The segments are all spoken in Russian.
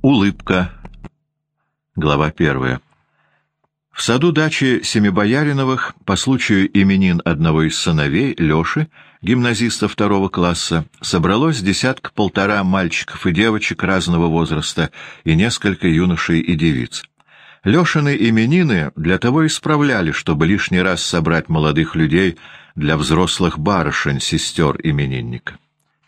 Улыбка. Глава первая. В саду дачи Семибояриновых по случаю именин одного из сыновей, Лёши, гимназиста второго класса, собралось десятка-полтора мальчиков и девочек разного возраста и несколько юношей и девиц. Лёшины именины для того исправляли, чтобы лишний раз собрать молодых людей для взрослых барышень, сестер именинника.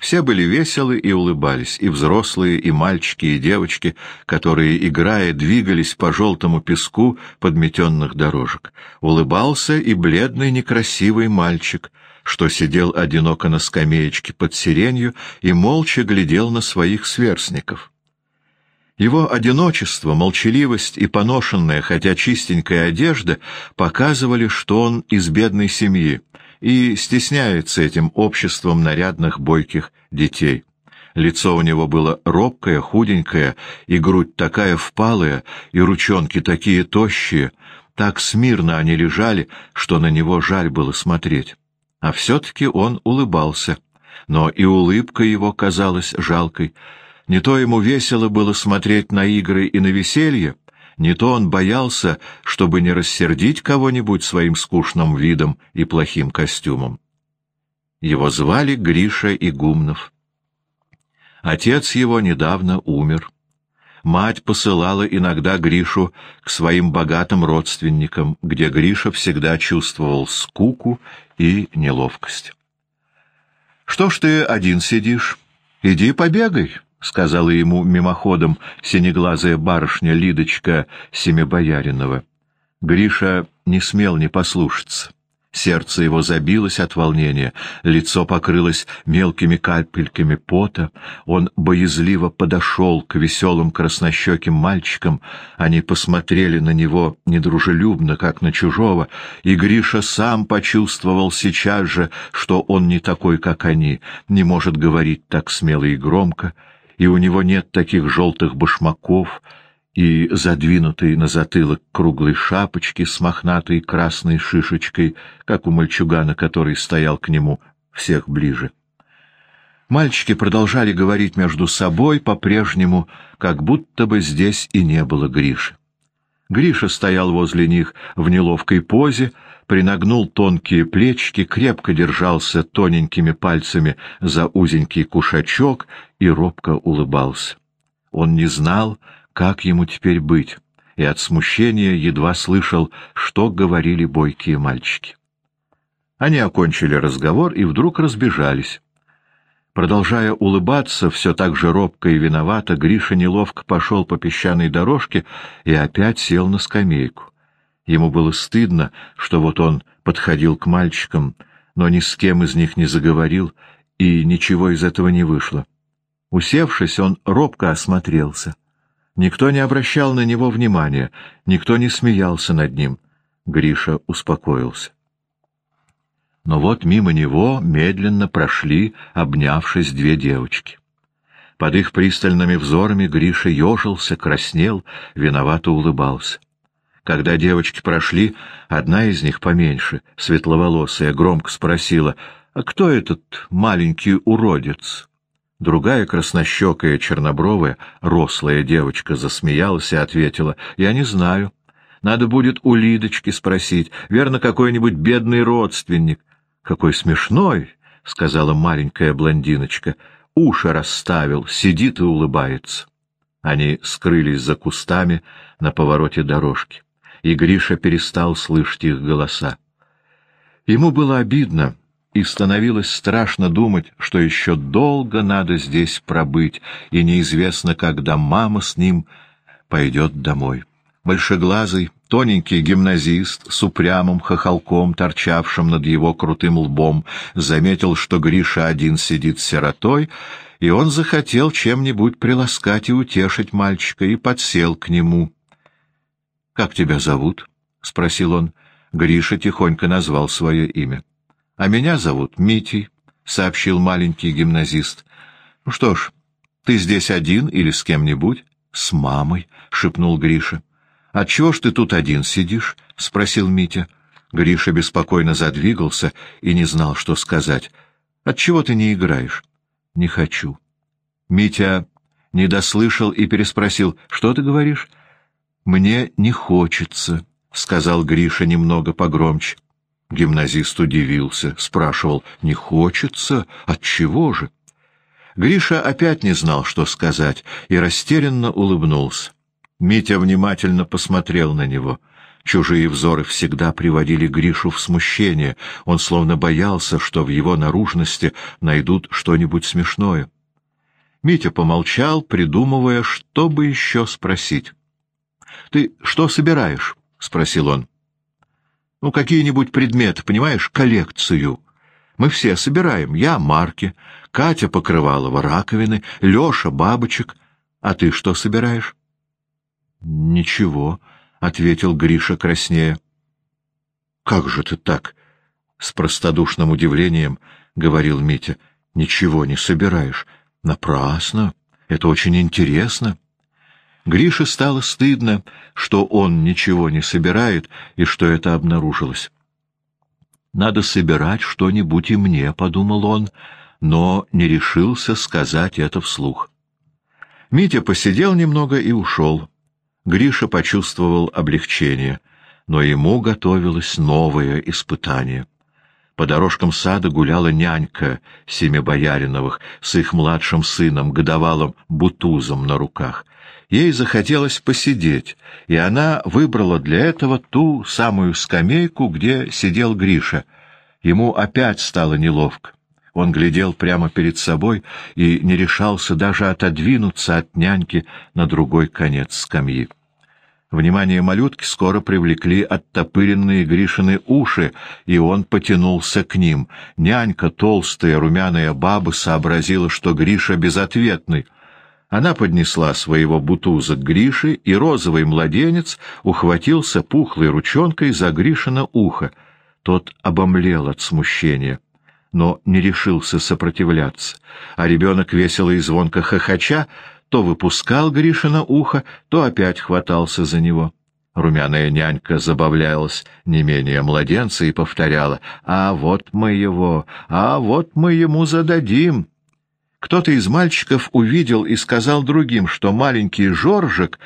Все были веселы и улыбались, и взрослые, и мальчики, и девочки, которые, играя, двигались по желтому песку подметенных дорожек. Улыбался и бледный некрасивый мальчик, что сидел одиноко на скамеечке под сиренью и молча глядел на своих сверстников. Его одиночество, молчаливость и поношенная, хотя чистенькая одежда показывали, что он из бедной семьи, и стесняется этим обществом нарядных бойких детей. Лицо у него было робкое, худенькое, и грудь такая впалая, и ручонки такие тощие, так смирно они лежали, что на него жаль было смотреть. А все-таки он улыбался, но и улыбка его казалась жалкой. Не то ему весело было смотреть на игры и на веселье, не то он боялся, чтобы не рассердить кого-нибудь своим скучным видом и плохим костюмом. Его звали Гриша Игумнов. Отец его недавно умер. Мать посылала иногда Гришу к своим богатым родственникам, где Гриша всегда чувствовал скуку и неловкость. «Что ж ты один сидишь? Иди побегай», — сказала ему мимоходом синеглазая барышня Лидочка Семибояринова. Гриша не смел не послушаться. Сердце его забилось от волнения, лицо покрылось мелкими капельками пота. Он боязливо подошел к веселым краснощеким мальчикам. Они посмотрели на него недружелюбно, как на чужого, и Гриша сам почувствовал сейчас же, что он не такой, как они, не может говорить так смело и громко, и у него нет таких желтых башмаков, и задвинутой на затылок круглой шапочки с мохнатой красной шишечкой, как у мальчугана, который стоял к нему всех ближе. Мальчики продолжали говорить между собой по-прежнему, как будто бы здесь и не было Гриши. Гриша стоял возле них в неловкой позе, принагнул тонкие плечики, крепко держался тоненькими пальцами за узенький кушачок и робко улыбался. Он не знал, как ему теперь быть, и от смущения едва слышал, что говорили бойкие мальчики. Они окончили разговор и вдруг разбежались. Продолжая улыбаться, все так же робко и виновато, Гриша неловко пошел по песчаной дорожке и опять сел на скамейку. Ему было стыдно, что вот он подходил к мальчикам, но ни с кем из них не заговорил, и ничего из этого не вышло. Усевшись, он робко осмотрелся. Никто не обращал на него внимания, никто не смеялся над ним. Гриша успокоился. Но вот мимо него медленно прошли, обнявшись, две девочки. Под их пристальными взорами Гриша ежился, краснел, виновато улыбался. Когда девочки прошли, одна из них поменьше, светловолосая, громко спросила, «А кто этот маленький уродец?» Другая краснощекая, чернобровая, рослая девочка засмеялась и ответила, «Я не знаю. Надо будет у Лидочки спросить. Верно, какой-нибудь бедный родственник». «Какой смешной!» — сказала маленькая блондиночка. «Уши расставил, сидит и улыбается». Они скрылись за кустами на повороте дорожки, и Гриша перестал слышать их голоса. Ему было обидно, и становилось страшно думать, что еще долго надо здесь пробыть, и неизвестно, когда мама с ним пойдет домой. Большеглазый, тоненький гимназист с упрямым хохолком, торчавшим над его крутым лбом, заметил, что Гриша один сидит сиротой, и он захотел чем-нибудь приласкать и утешить мальчика, и подсел к нему. — Как тебя зовут? — спросил он. Гриша тихонько назвал свое имя. А меня зовут Митей, — сообщил маленький гимназист. — Ну что ж, ты здесь один или с кем-нибудь? — С мамой, — шепнул Гриша. — А чего ж ты тут один сидишь? — спросил Митя. Гриша беспокойно задвигался и не знал, что сказать. — Отчего ты не играешь? — Не хочу. Митя не дослышал и переспросил. «Что ты говоришь?» «Мне не хочется», — сказал Гриша немного погромче. Гимназист удивился, спрашивал, «Не хочется? От чего же?» Гриша опять не знал, что сказать, и растерянно улыбнулся. Митя внимательно посмотрел на него. Чужие взоры всегда приводили Гришу в смущение. Он словно боялся, что в его наружности найдут что-нибудь смешное. Митя помолчал, придумывая, что бы еще спросить. — Ты что собираешь? — спросил он. — Ну, какие-нибудь предметы, понимаешь, коллекцию. Мы все собираем. Я — марки, Катя — покрывалова, раковины, Леша — бабочек. А ты что собираешь? — Ничего, — ответил Гриша краснея. — Как же ты так? — с простодушным удивлением говорил Митя. — Ничего не собираешь. Напрасно. Это очень интересно. Грише стало стыдно, что он ничего не собирает и что это обнаружилось. «Надо собирать что-нибудь и мне», — подумал он, но не решился сказать это вслух. Митя посидел немного и ушел. Гриша почувствовал облегчение, но ему готовилось новое испытание. По дорожкам сада гуляла нянька Семибояриновых с их младшим сыном, годовалым Бутузом на руках. Ей захотелось посидеть, и она выбрала для этого ту самую скамейку, где сидел Гриша. Ему опять стало неловко. Он глядел прямо перед собой и не решался даже отодвинуться от няньки на другой конец скамьи. Внимание малютки скоро привлекли оттопыренные Гришины уши, и он потянулся к ним. Нянька, толстая, румяная баба, сообразила, что Гриша безответный. Она поднесла своего бутуза к Грише, и розовый младенец ухватился пухлой ручонкой за Гришина ухо. Тот обомлел от смущения но не решился сопротивляться, а ребенок весело и звонко хохоча то выпускал Гришина ухо, то опять хватался за него. Румяная нянька забавлялась не менее младенца и повторяла «А вот мы его, а вот мы ему зададим». Кто-то из мальчиков увидел и сказал другим, что маленький Жоржик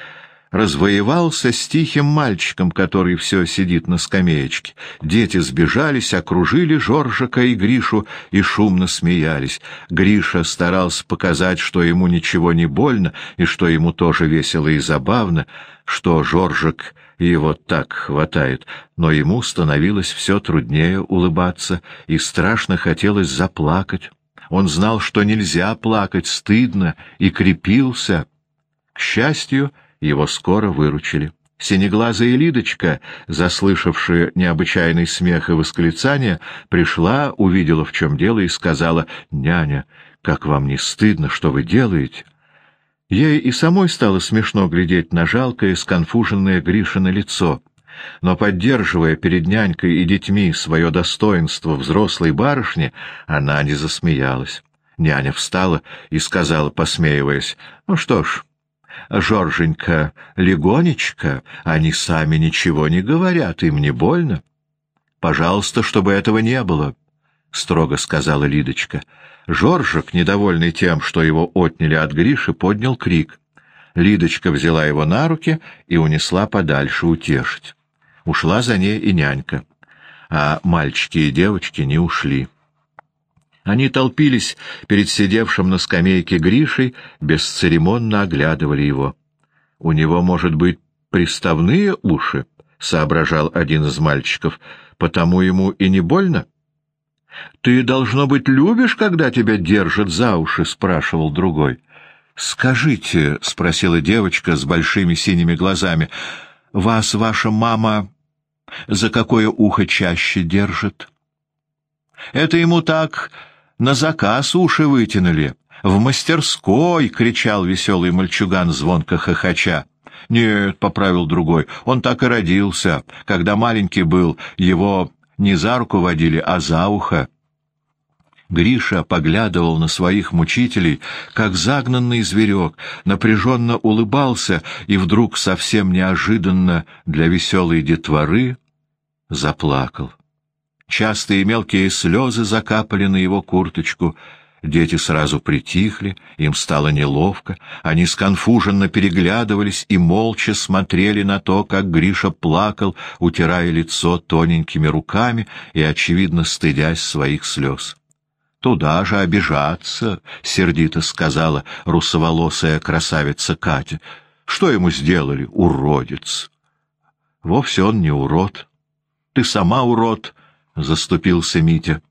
развоевался с тихим мальчиком, который все сидит на скамеечке. Дети сбежались, окружили Жоржика и Гришу и шумно смеялись. Гриша старался показать, что ему ничего не больно и что ему тоже весело и забавно, что Жоржик его так хватает, но ему становилось все труднее улыбаться и страшно хотелось заплакать. Он знал, что нельзя плакать, стыдно, и крепился. К счастью, его скоро выручили. Синеглазая Лидочка, заслышавшая необычайный смех и восклицание, пришла, увидела, в чем дело, и сказала, «Няня, как вам не стыдно, что вы делаете?» Ей и самой стало смешно глядеть на жалкое, сконфуженное Гришино лицо. Но, поддерживая перед нянькой и детьми свое достоинство взрослой барышни, она не засмеялась. Няня встала и сказала, посмеиваясь, «Ну что ж, Жорженька, легонечко, они сами ничего не говорят, им не больно. Пожалуйста, чтобы этого не было, — строго сказала Лидочка. Жоржик, недовольный тем, что его отняли от Гриши, поднял крик. Лидочка взяла его на руки и унесла подальше утешить. Ушла за ней и нянька. А мальчики и девочки не ушли. Они толпились перед сидевшим на скамейке Гришей, бесцеремонно оглядывали его. — У него, может быть, приставные уши? — соображал один из мальчиков. — Потому ему и не больно? — Ты, должно быть, любишь, когда тебя держат за уши? — спрашивал другой. — Скажите, — спросила девочка с большими синими глазами, — вас ваша мама за какое ухо чаще держит? — Это ему так на заказ уши вытянули. В мастерской!» — кричал веселый мальчуган, звонко хохоча. «Нет», — поправил другой, — «он так и родился. Когда маленький был, его не за руку водили, а за ухо». Гриша поглядывал на своих мучителей, как загнанный зверек, напряженно улыбался и вдруг совсем неожиданно для веселой детворы заплакал. Частые мелкие слезы закапали на его курточку. Дети сразу притихли, им стало неловко, они сконфуженно переглядывались и молча смотрели на то, как Гриша плакал, утирая лицо тоненькими руками и, очевидно, стыдясь своих слез. «Туда же обижаться», — сердито сказала русоволосая красавица Катя. «Что ему сделали, уродец?» «Вовсе он не урод. Ты сама урод», — заступился Митя.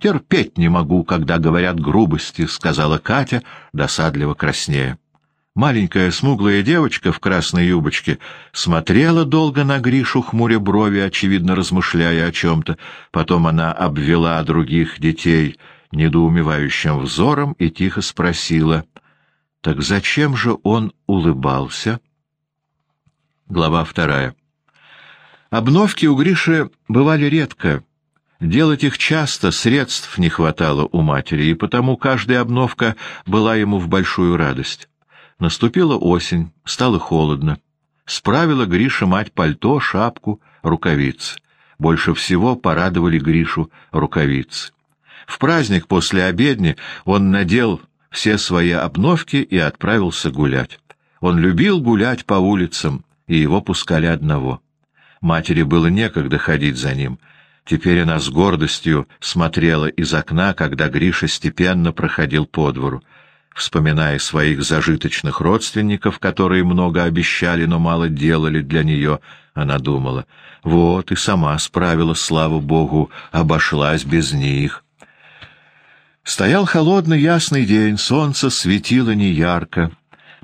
«Терпеть не могу, когда говорят грубости», — сказала Катя, досадливо краснея. Маленькая смуглая девочка в красной юбочке смотрела долго на Гришу, хмуря брови, очевидно размышляя о чем-то. Потом она обвела других детей недоумевающим взором и тихо спросила, «Так зачем же он улыбался?» Глава вторая. Обновки у Гриши бывали редко, Делать их часто средств не хватало у матери, и потому каждая обновка была ему в большую радость. Наступила осень, стало холодно. Справила Гриша мать пальто, шапку, рукавицы. Больше всего порадовали Гришу рукавицы. В праздник после обедни он надел все свои обновки и отправился гулять. Он любил гулять по улицам, и его пускали одного. Матери было некогда ходить за ним — Теперь она с гордостью смотрела из окна, когда Гриша степенно проходил по двору. Вспоминая своих зажиточных родственников, которые много обещали, но мало делали для нее, она думала, вот и сама справилась, слава богу, обошлась без них. Стоял холодный ясный день, солнце светило неярко.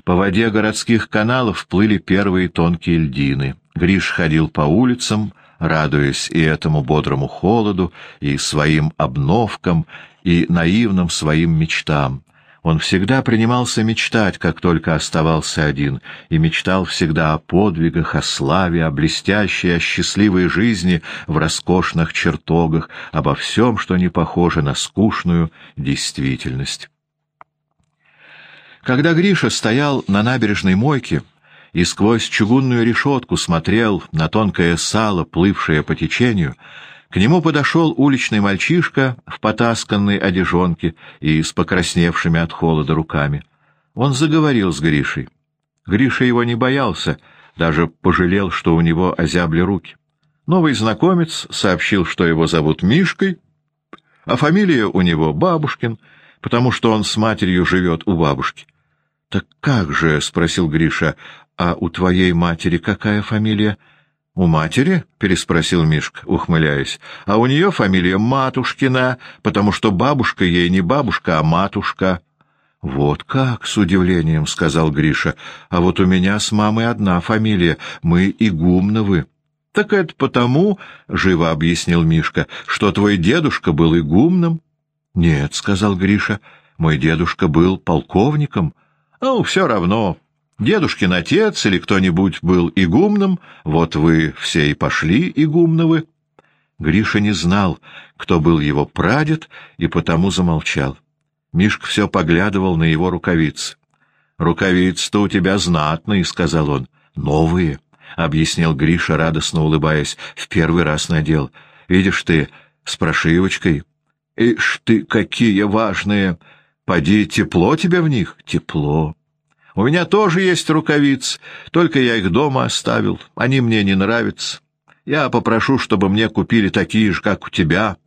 По воде городских каналов плыли первые тонкие льдины. Гриш ходил по улицам, радуясь и этому бодрому холоду, и своим обновкам, и наивным своим мечтам. Он всегда принимался мечтать, как только оставался один, и мечтал всегда о подвигах, о славе, о блестящей, о счастливой жизни в роскошных чертогах, обо всем, что не похоже на скучную действительность. Когда Гриша стоял на набережной мойке, и сквозь чугунную решетку смотрел на тонкое сало, плывшее по течению, к нему подошел уличный мальчишка в потасканной одежонке и с покрасневшими от холода руками. Он заговорил с Гришей. Гриша его не боялся, даже пожалел, что у него озябли руки. Новый знакомец сообщил, что его зовут Мишкой, а фамилия у него Бабушкин, потому что он с матерью живет у бабушки. — Так как же, — спросил Гриша, «А у твоей матери какая фамилия?» «У матери?» — переспросил Мишка, ухмыляясь. «А у нее фамилия Матушкина, потому что бабушка ей не бабушка, а матушка». «Вот как!» — с удивлением сказал Гриша. «А вот у меня с мамой одна фамилия. Мы Игумновы». «Так это потому, — живо объяснил Мишка, — что твой дедушка был игумном». «Нет», — сказал Гриша, — «мой дедушка был полковником». «Ну, все равно. Дедушкин отец или кто-нибудь был игумном, вот вы все и пошли игумновы. Гриша не знал, кто был его прадед, и потому замолчал. Мишка все поглядывал на его рукавицы. «Рукавицы-то у тебя знатные», — сказал он. «Новые», — объяснил Гриша, радостно улыбаясь. «В первый раз надел. Видишь ты, с прошивочкой». «Ишь ты, какие важные! Поди, тепло тебе в них?» «Тепло. У меня тоже есть рукавицы, только я их дома оставил. Они мне не нравятся. Я попрошу, чтобы мне купили такие же, как у тебя,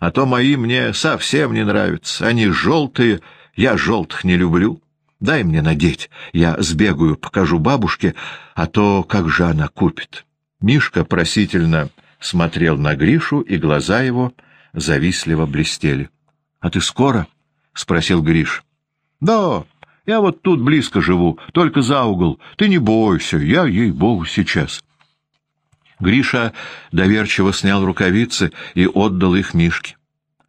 а то мои мне совсем не нравятся. Они желтые, я желтых не люблю. Дай мне надеть, я сбегаю, покажу бабушке, а то как же она купит». Мишка просительно смотрел на Гришу, и глаза его завистливо блестели. — А ты скоро? — спросил Гриш. — Да, я вот тут близко живу, только за угол. Ты не бойся, я, ей-богу, сейчас. Гриша доверчиво снял рукавицы и отдал их Мишке.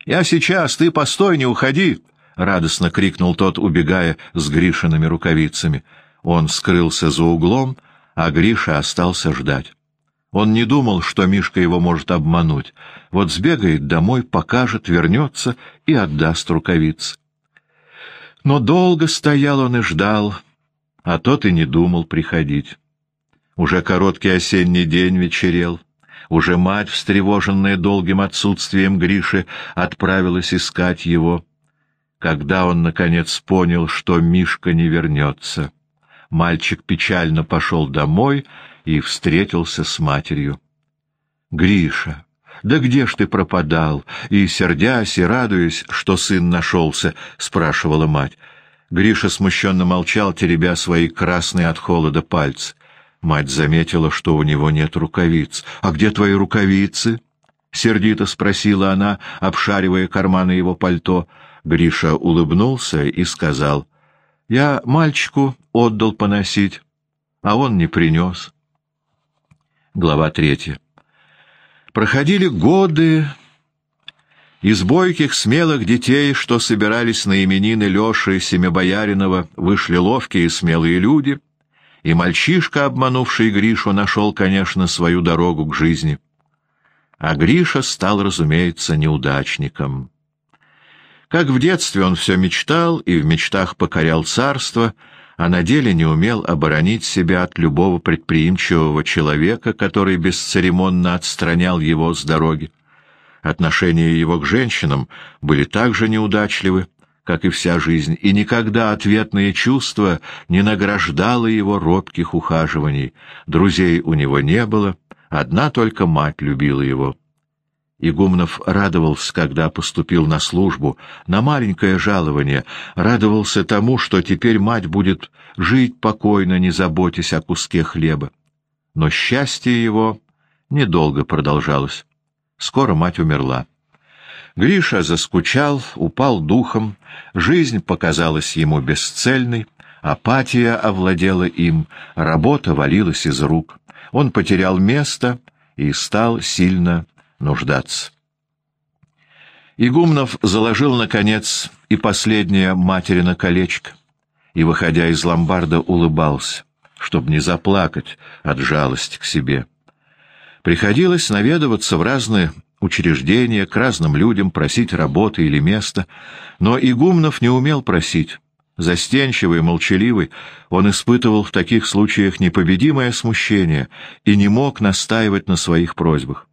— Я сейчас, ты постой, не уходи! — радостно крикнул тот, убегая с Гришиными рукавицами. Он скрылся за углом, а Гриша остался ждать. Он не думал, что Мишка его может обмануть. Вот сбегает домой, покажет, вернется и отдаст рукавицы. Но долго стоял он и ждал, а тот и не думал приходить. Уже короткий осенний день вечерел. Уже мать, встревоженная долгим отсутствием Гриши, отправилась искать его. когда он, наконец, понял, что Мишка не вернется. Мальчик печально пошел домой и встретился с матерью. «Гриша, да где ж ты пропадал?» И, сердясь и радуясь, что сын нашелся, спрашивала мать. Гриша смущенно молчал, теребя свои красные от холода пальцы. Мать заметила, что у него нет рукавиц. «А где твои рукавицы?» — сердито спросила она, обшаривая карманы его пальто. Гриша улыбнулся и сказал, «Я мальчику отдал поносить, а он не принес». Глава третья. Проходили годы, из бойких, смелых детей, что собирались на именины Леши Семибояринова, вышли ловкие и смелые люди, и мальчишка, обманувший Гришу, нашел, конечно, свою дорогу к жизни. А Гриша стал, разумеется, неудачником. Как в детстве он все мечтал и в мечтах покорял царство — а на деле не умел оборонить себя от любого предприимчивого человека, который бесцеремонно отстранял его с дороги. Отношения его к женщинам были так же неудачливы, как и вся жизнь, и никогда ответное чувство не награждало его робких ухаживаний. Друзей у него не было, одна только мать любила его. Игумнов радовался, когда поступил на службу, на маленькое жалование, радовался тому, что теперь мать будет жить покойно, не заботясь о куске хлеба. Но счастье его недолго продолжалось. Скоро мать умерла. Гриша заскучал, упал духом, жизнь показалась ему бесцельной, апатия овладела им, работа валилась из рук. Он потерял место и стал сильно нуждаться. Игумнов заложил, наконец, и последнее материно колечко, и, выходя из ломбарда, улыбался, чтобы не заплакать от жалости к себе. Приходилось наведываться в разные учреждения, к разным людям, просить работы или места, но Игумнов не умел просить. Застенчивый, молчаливый, он испытывал в таких случаях непобедимое смущение и не мог настаивать на своих просьбах.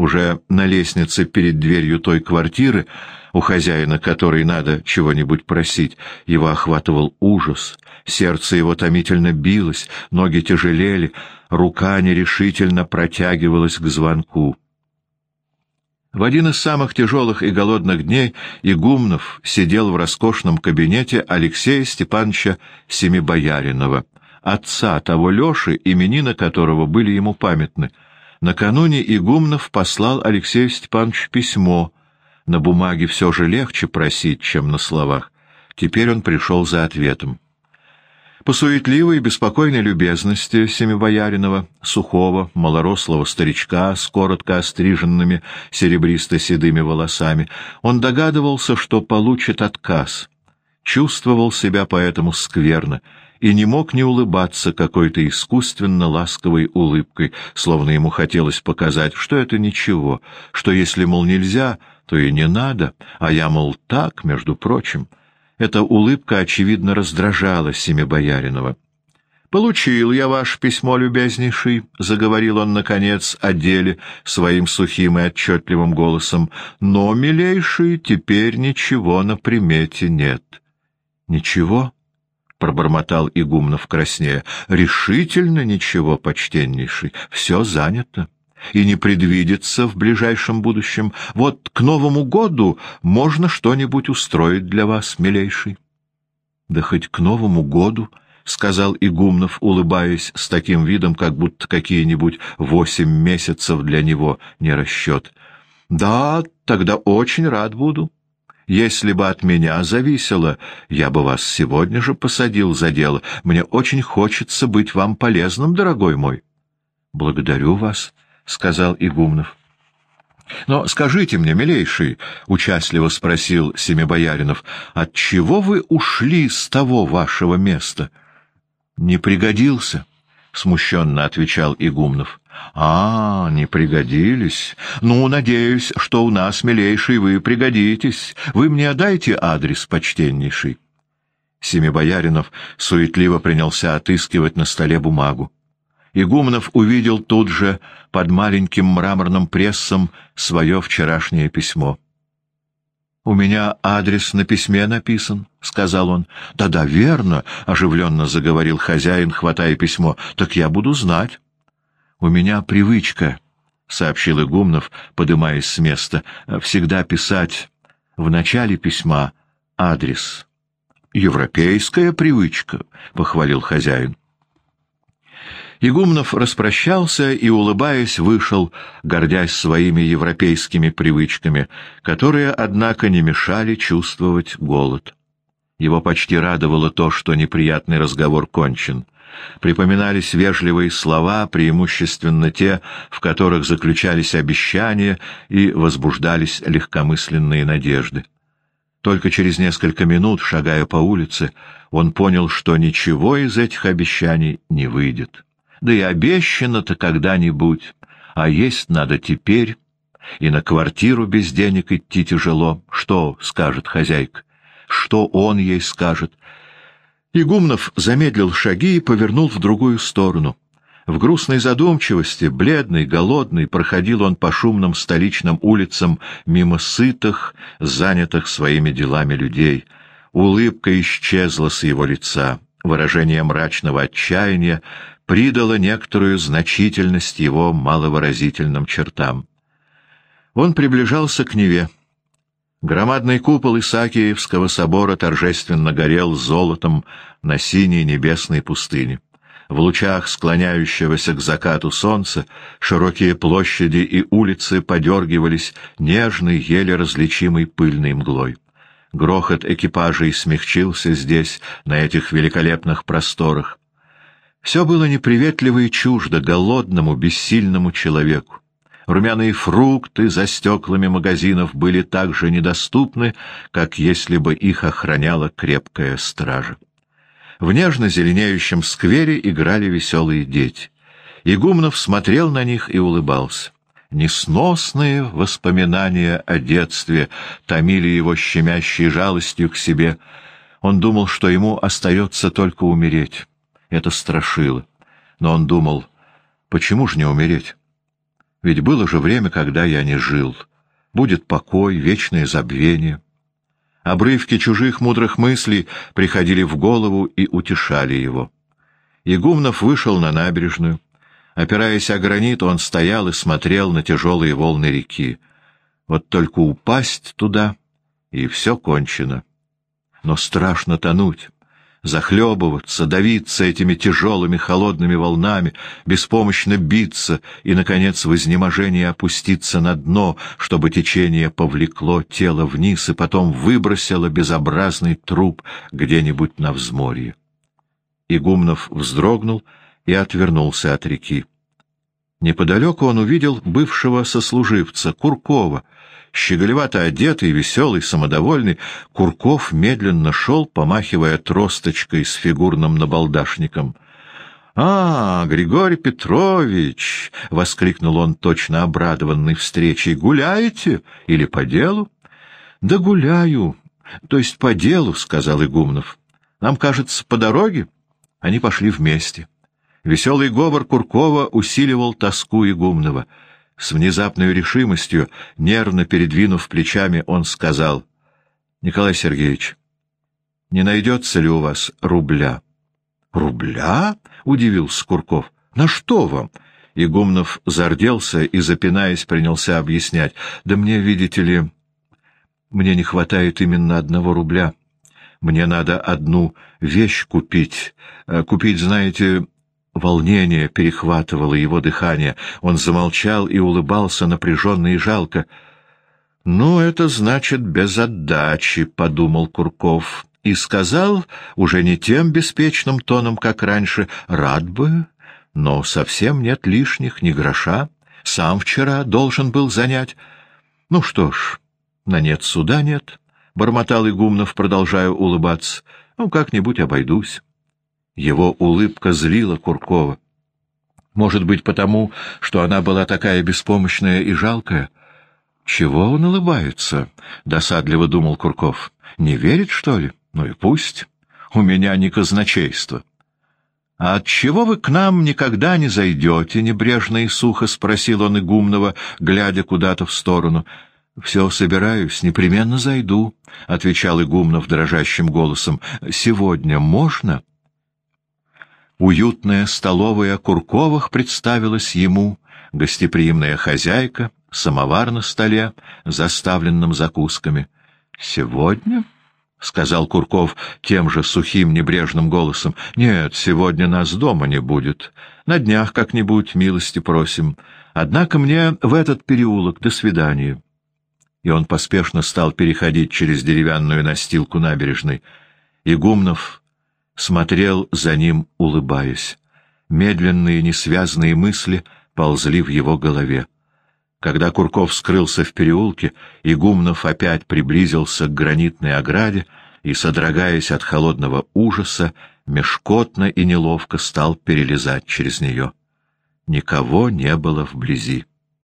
Уже на лестнице перед дверью той квартиры, у хозяина которой надо чего-нибудь просить, его охватывал ужас, сердце его томительно билось, ноги тяжелели, рука нерешительно протягивалась к звонку. В один из самых тяжелых и голодных дней Игумнов сидел в роскошном кабинете Алексея Степановича Семибояринова, отца того Леши, именина которого были ему памятны — Накануне Игумнов послал Алексею Степановичу письмо. На бумаге все же легче просить, чем на словах. Теперь он пришел за ответом. По суетливой и беспокойной любезности Семибояринова, сухого, малорослого старичка с коротко остриженными серебристо-седыми волосами, он догадывался, что получит отказ. Чувствовал себя поэтому скверно и не мог не улыбаться какой-то искусственно ласковой улыбкой, словно ему хотелось показать, что это ничего, что если, мол, нельзя, то и не надо, а я, мол, так, между прочим. Эта улыбка, очевидно, раздражала Семибояринова. «Получил я ваше письмо, любезнейший», — заговорил он, наконец, о деле своим сухим и отчетливым голосом, «но, милейший, теперь ничего на примете нет». «Ничего?» Пробормотал Игумнов краснея. — Решительно ничего, почтеннейший, все занято. И не предвидится в ближайшем будущем. Вот к Новому году можно что-нибудь устроить для вас, милейший. — Да хоть к Новому году, — сказал Игумнов, улыбаясь с таким видом, как будто какие-нибудь восемь месяцев для него не расчет. — Да, тогда очень рад буду. — если бы от меня зависело, я бы вас сегодня же посадил за дело. Мне очень хочется быть вам полезным, дорогой мой. — Благодарю вас, — сказал Игумнов. — Но скажите мне, милейший, — участливо спросил Семибояринов, — отчего вы ушли с того вашего места? — Не пригодился, — смущенно отвечал Игумнов. «А, не пригодились. Ну, надеюсь, что у нас, милейший, вы пригодитесь. Вы мне дайте адрес, почтеннейший». Семибояринов суетливо принялся отыскивать на столе бумагу. Игумнов увидел тут же под маленьким мраморным прессом свое вчерашнее письмо. У меня адрес на письме написан, — сказал он. Да — Да-да, верно, — оживленно заговорил хозяин, хватая письмо. — Так я буду знать. — У меня привычка, — сообщил Игумнов, подымаясь с места, — всегда писать в начале письма адрес. — Европейская привычка, — похвалил хозяин. Игумнов распрощался и, улыбаясь, вышел, гордясь своими европейскими привычками, которые, однако, не мешали чувствовать голод. Его почти радовало то, что неприятный разговор кончен. Припоминались вежливые слова, преимущественно те, в которых заключались обещания и возбуждались легкомысленные надежды. Только через несколько минут, шагая по улице, он понял, что ничего из этих обещаний не выйдет. Да и обещано-то когда-нибудь, а есть надо теперь, и на квартиру без денег идти тяжело. Что скажет хозяйка? Что он ей скажет? Игумнов замедлил шаги и повернул в другую сторону. В грустной задумчивости, бледный, голодный, проходил он по шумным столичным улицам мимо сытых, занятых своими делами людей. Улыбка исчезла с его лица. Выражение мрачного отчаяния придало некоторую значительность его маловыразительным чертам. Он приближался к Неве. Громадный купол Исаакиевского собора торжественно горел золотом на синей небесной пустыне. В лучах склоняющегося к закату солнца широкие площади и улицы подергивались нежной, еле различимой пыльной мглой. Грохот экипажей смягчился здесь, на этих великолепных просторах. Все было неприветливо и чуждо голодному, бессильному человеку. Румяные фрукты за стеклами магазинов были так же недоступны, как если бы их охраняла крепкая стража. В нежно зеленеющем сквере играли веселые дети. Игумнов смотрел на них и улыбался. Несносные воспоминания о детстве томили его щемящей жалостью к себе. Он думал, что ему остается только умереть. Это страшило. Но он думал, почему же не умереть? Ведь было же время, когда я не жил. Будет покой, вечное забвение. Обрывки чужих мудрых мыслей приходили в голову и утешали его. Игумнов вышел на набережную. Опираясь о гранит, он стоял и смотрел на тяжелые волны реки. Вот только упасть туда, и все кончено. Но страшно тонуть захлебываться, давиться этими тяжелыми холодными волнами, беспомощно биться и, наконец, в изнеможении опуститься на дно, чтобы течение повлекло тело вниз и потом выбросило безобразный труп где-нибудь на взморье. Игумнов вздрогнул и отвернулся от реки. Неподалеку он увидел бывшего сослуживца, Куркова, Щеголевато одетый, веселый, самодовольный, Курков медленно шел, помахивая тросточкой с фигурным набалдашником. «А, Григорий Петрович!» — воскликнул он, точно обрадованный встречей. «Гуляете? Или по делу?» «Да гуляю. То есть по делу», — сказал Игумнов. «Нам кажется, по дороге?» Они пошли вместе. Веселый говор Куркова усиливал тоску Игумнова — с внезапной решимостью, нервно передвинув плечами, он сказал, — Николай Сергеевич, не найдется ли у вас рубля? — Рубля? — удивился Курков. — На что вам? Игумнов зарделся и, запинаясь, принялся объяснять. — Да мне, видите ли, мне не хватает именно одного рубля. Мне надо одну вещь купить. Э, купить, знаете, Волнение перехватывало его дыхание. Он замолчал и улыбался напряженно и жалко. «Ну, это значит без отдачи», — подумал Курков. И сказал, уже не тем беспечным тоном, как раньше, «Рад бы, но совсем нет лишних, ни гроша. Сам вчера должен был занять». «Ну что ж, на нет суда нет», — бормотал Игумнов, продолжая улыбаться. «Ну, как-нибудь обойдусь». Его улыбка злила Куркова. Может быть, потому, что она была такая беспомощная и жалкая? «Чего он улыбается?» — досадливо думал Курков. «Не верит, что ли? Ну и пусть. У меня не казначейство». «А отчего вы к нам никогда не зайдете?» — небрежно и сухо спросил он Игумнова, глядя куда-то в сторону. — Все собираюсь, непременно зайду, — отвечал Игумнов дрожащим голосом. — Сегодня можно? Уютная столовая Курковых представилась ему, гостеприимная хозяйка, самовар на столе, заставленном закусками. — Сегодня? — сказал Курков тем же сухим небрежным голосом. — Нет, сегодня нас дома не будет. На днях как-нибудь милости просим. Однако мне в этот переулок. До свидания. И он поспешно стал переходить через деревянную настилку набережной. Игумнов смотрел за ним, улыбаясь. Медленные, несвязные мысли ползли в его голове. Когда Курков скрылся в переулке, Игумнов опять приблизился к гранитной ограде и, содрогаясь от холодного ужаса, мешкотно и неловко стал перелезать через нее. Никого не было вблизи.